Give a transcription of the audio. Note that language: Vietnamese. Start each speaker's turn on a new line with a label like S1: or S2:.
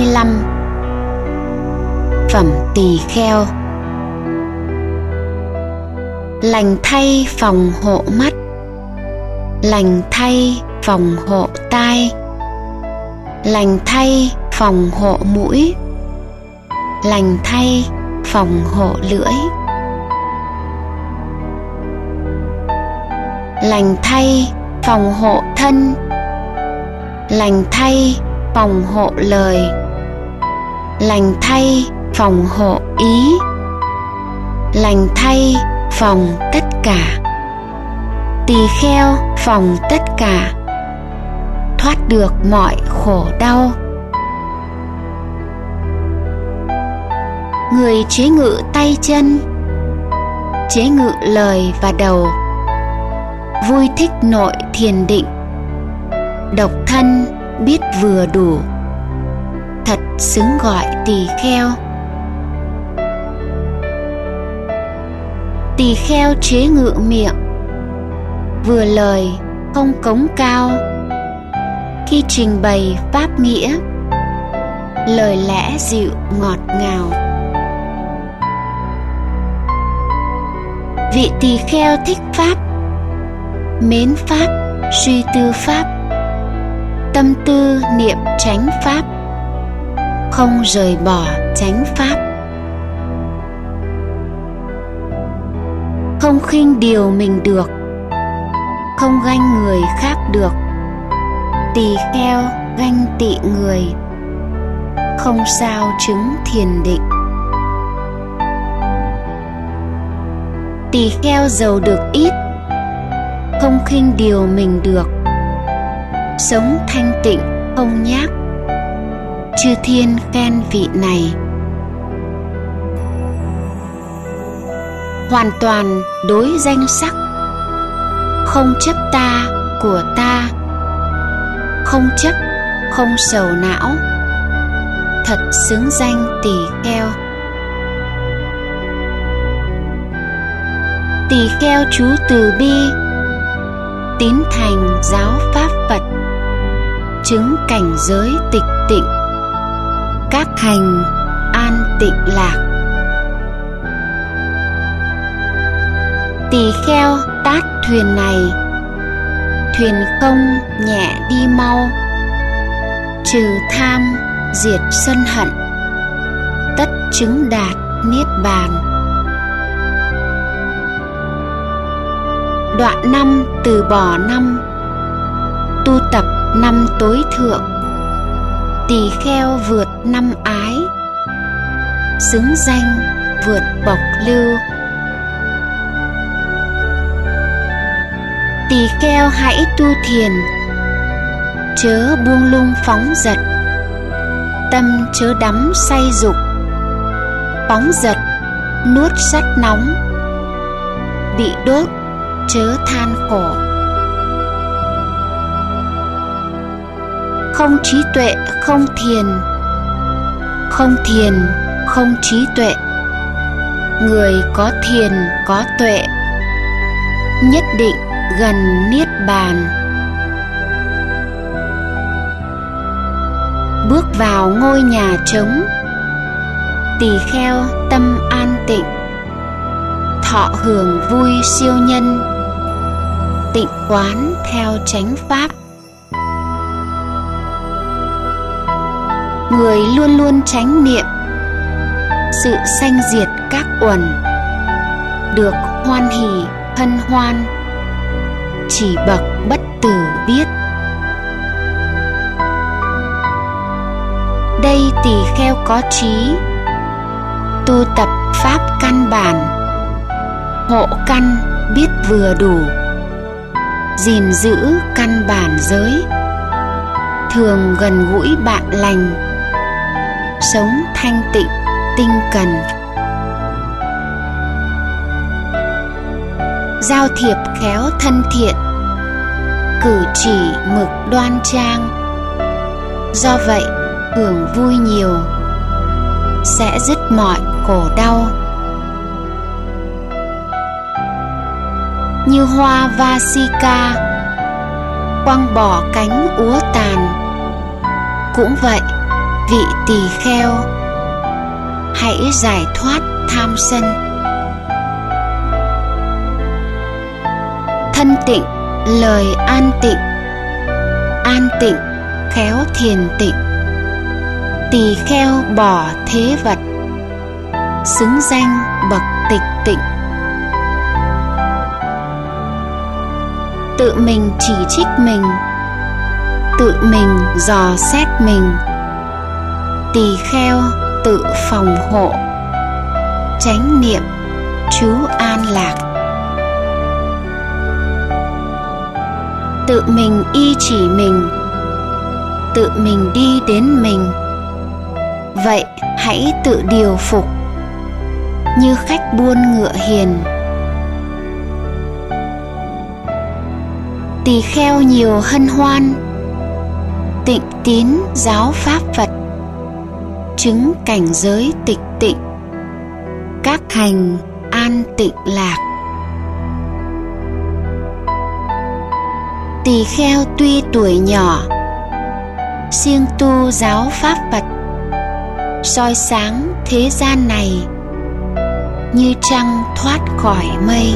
S1: 25 Phẩm tỳ kheo. Lành thay phòng hộ mắt. Lành thay phòng hộ tai. Lành thay phòng hộ mũi. Lành thay phòng hộ lưỡi. Lành thay phòng hộ thân. Lành thay phòng hộ lời lành thay, phòng hộ ý. Lành thay, phòng tất cả. Tỳ kheo, phòng tất cả. Thoát được mọi khổ đau. Người chế ngự tay chân. Chế ngự lời và đầu. Vui thích nội thiền định. Độc thân, biết vừa đủ thật xứng gọi tỳ kheo. Tỳ kheo chế ngự miệng, vừa lời không cống cao, khi trình bày pháp nghĩa, lời lẽ dịu ngọt ngào. Vị tỳ kheo thích pháp, mến pháp, suy tư pháp, tâm tư niệm tránh pháp không rời bỏ tránh pháp. Không khinh điều mình được, không ganh người khác được, tỳ kheo ganh tị người, không sao chứng thiền định. Tỳ kheo giàu được ít, không khinh điều mình được, sống thanh tịnh, không nhác chư thiên khen vị này. Hoàn toàn đối danh sắc. Không chấp ta của ta. Không chấp, không sầu não. Thật xứng danh tỳ kheo. Tỳ kheo chú từ bi, tín thành giáo pháp phật, chứng cảnh giới tịch tịnh các hành an tịnh lạc. Tỳ kheo, tát thuyền này. Thuyền không nhẹ đi mau. Trừ tham, diệt sân hận. Tất chứng đạt niết bàn. Đoạn năm từ bỏ năm. Tu tập năm tối thượng. Tỳ kheo vượt năm ái. Xứng danh vượt bộc lưu. Tỳ kheo hãy tu thiền. Chớ buông lung phóng dật. Tâm chớ đắm say dục. Phóng dật nuốt sắt nóng. Bị đốt, chớ than khổ. Không trí tuệ, không thiền không thiền, không trí tuệ. Người có thiền, có tuệ. Nhất định gần niết bàn. Bước vào ngôi nhà trống. Tỳ kheo tâm an tịnh. Thọ hưởng vui siêu nhân. Tịnh quán theo chánh pháp. Người luôn luôn tránh niệm. Sự sanh diệt các uẩn được hoan hỷ, hân hoan, chỉ bậc bất tử biết. Đây tỳ kheo có trí, tu tập pháp căn bản, hộ căn biết vừa đủ, gìn giữ căn bản giới, thường gần gũi bạn lành sống thanh tịnh, tinh cần. Giao thiệp khéo thân thiện, cử chỉ mực đoan trang. Do vậy, hưởng vui nhiều, sẽ dứt mọi khổ đau. Như hoa vasika, quăng bỏ cánh úa tàn. Cũng vậy vị tỳ kheo. Hãy giải thoát tham sân. Thân tịnh, lời an tịnh. An tịnh, khéo thiền tịnh. Tỳ kheo bỏ thế vật. Xứng danh bậc tịch tịnh. Tự mình chỉ trích mình. Tự mình dò xét mình tỳ kheo tự phòng hộ, chánh niệm chú an lạc. Tự mình y chỉ mình, tự mình đi đến mình. Vậy hãy tự điều phục, như khách buôn ngựa hiền. Tỳ kheo nhiều hân hoan, tịnh tín giáo pháp phật chứng cảnh giới tịch tịnh. Các hành an tịnh lạc. Tỳ kheo tuy tuổi nhỏ, siêng tu giáo pháp phật, soi sáng thế gian này như trăng thoát khỏi mây.